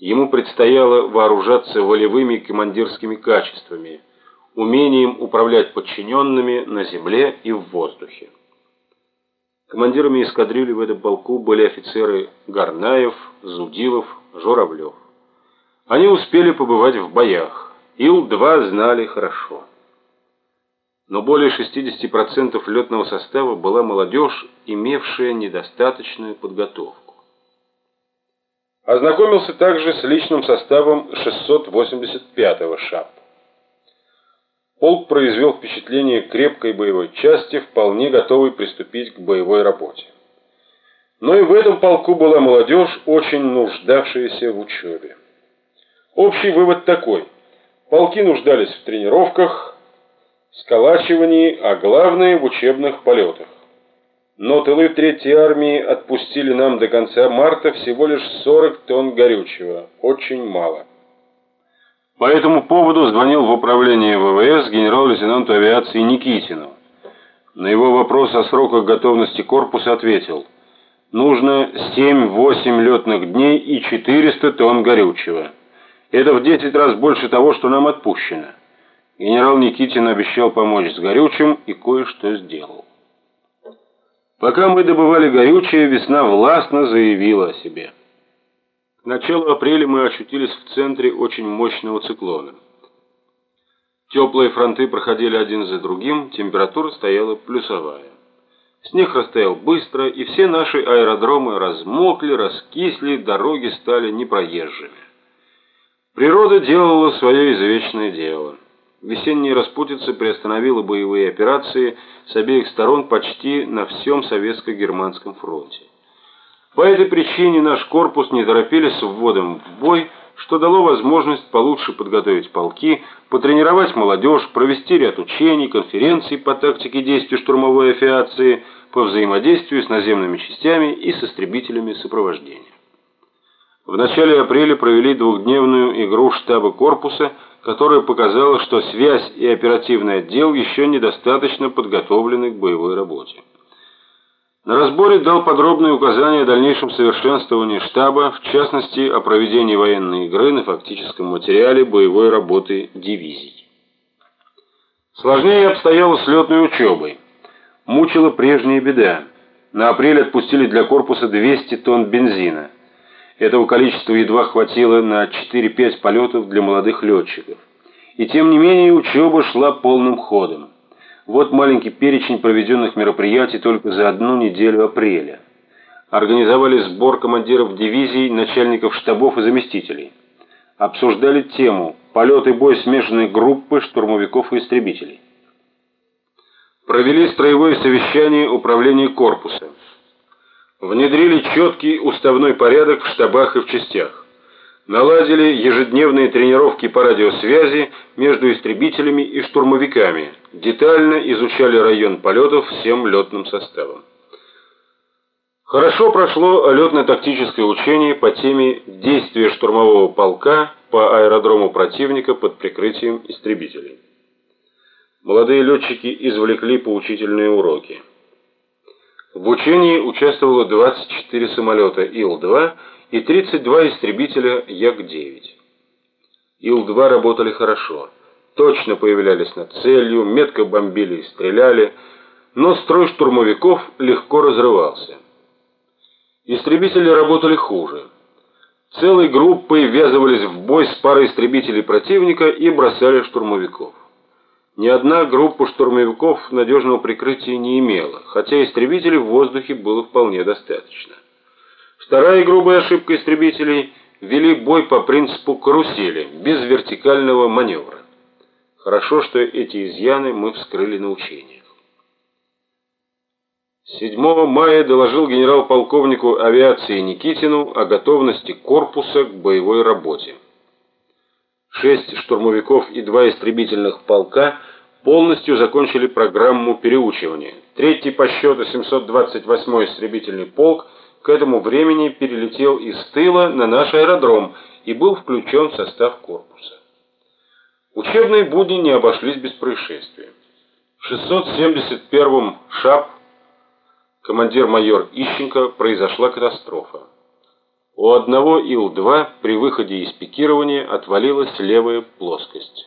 Ему предстояло вооружаться волевыми командирскими качествами, умением управлять подчиненными на земле и в воздухе. Командирами эскадрильи в этом полку были офицеры Горнаев, Зудилов, Журавлев. Они успели побывать в боях. Ил-2 знали хорошо. Но более 60% летного состава была молодежь, имевшая недостаточную подготовку. Ознакомился также с личным составом 685-го ШАП. Полк произвел впечатление крепкой боевой части, вполне готовой приступить к боевой работе. Но и в этом полку была молодежь, очень нуждавшаяся в учебе. Общий вывод такой. Полки нуждались в тренировках, сколачивании, а главное в учебных полетах. Но тылы Третьей армии отпустили нам до конца марта всего лишь 40 тонн горючего. Очень мало. По этому поводу звонил в управление ВВС генерал-лейтенанту авиации Никитину. На его вопрос о сроках готовности корпуса ответил: "Нужно 7-8 летных дней и 400 тонн горючего". Это в 10 раз больше того, что нам отпущено. Генерал Никитин обещал помочь с горючим и кое-что сделал. Пока мы добывали горючее, весна властно заявила о себе. К началу апреля мы очутились в центре очень мощного циклона. Теплые фронты проходили один за другим, температура стояла плюсовая. Снег растаял быстро, и все наши аэродромы размокли, раскисли, дороги стали непроезжими. Природа делала свое извечное дело. Весенняя распутица приостановила боевые операции с обеих сторон почти на всем советско-германском фронте. По этой причине наш корпус не торопили с вводом в бой, что дало возможность получше подготовить полки, потренировать молодежь, провести ряд учений, конференций по тактике действий штурмовой авиации, по взаимодействию с наземными частями и с истребителями сопровождения. В начале апреля провели двухдневную игру штаба корпуса, которая показала, что связь и оперативный отдел еще недостаточно подготовлены к боевой работе. На разборе дал подробные указания о дальнейшем совершенствовании штаба, в частности, о проведении военной игры на фактическом материале боевой работы дивизий. Сложнее обстояло с летной учебой. Мучила прежняя беда. На апрель отпустили для корпуса 200 тонн бензина. Этого количества едва хватило на 4-5 полетов для молодых летчиков. И тем не менее учеба шла полным ходом. Вот маленький перечень проведенных мероприятий только за одну неделю апреля. Организовали сбор командиров дивизий, начальников штабов и заместителей. Обсуждали тему полет и бой смешанной группы штурмовиков и истребителей. Провели строевое совещание управления корпуса внедрили четкий уставной порядок в штабах и в частях. Наладили ежедневные тренировки по радиосвязи между истребителями и штурмовиками. Детально изучали район полетов всем летным составом. Хорошо прошло летно-тактическое учение по теме действия штурмового полка по аэродрому противника под прикрытием истребителей. Молодые летчики извлекли поучительные уроки. Учении участвовало 24 самолета Ил-2 и 32 истребителя Як-9. Ил-2 работали хорошо, точно появлялись над целью, метко бомбили и стреляли, но строй штурмовиков легко разрывался. Истребители работали хуже. Целой группой ввязывались в бой с парой истребителей противника и бросали штурмовиков. Ни одна группа штурмовиков надежного прикрытия не имела, хотя истребителей в воздухе было вполне достаточно. Вторая грубая ошибка истребителей вели бой по принципу карусели, без вертикального маневра. Хорошо, что эти изъяны мы вскрыли на учениях. 7 мая доложил генерал-полковнику авиации Никитину о готовности корпуса к боевой работе. Шесть штурмовиков и два истребительных полка полностью закончили программу переучивания. Третий по счету 728-й истребительный полк к этому времени перелетел из тыла на наш аэродром и был включен в состав корпуса. Учебные будни не обошлись без происшествия. В 671-м ШАП командир-майор Ищенко произошла катастрофа. У одного Ил-2 при выходе из пикирования отвалилась левая плоскость.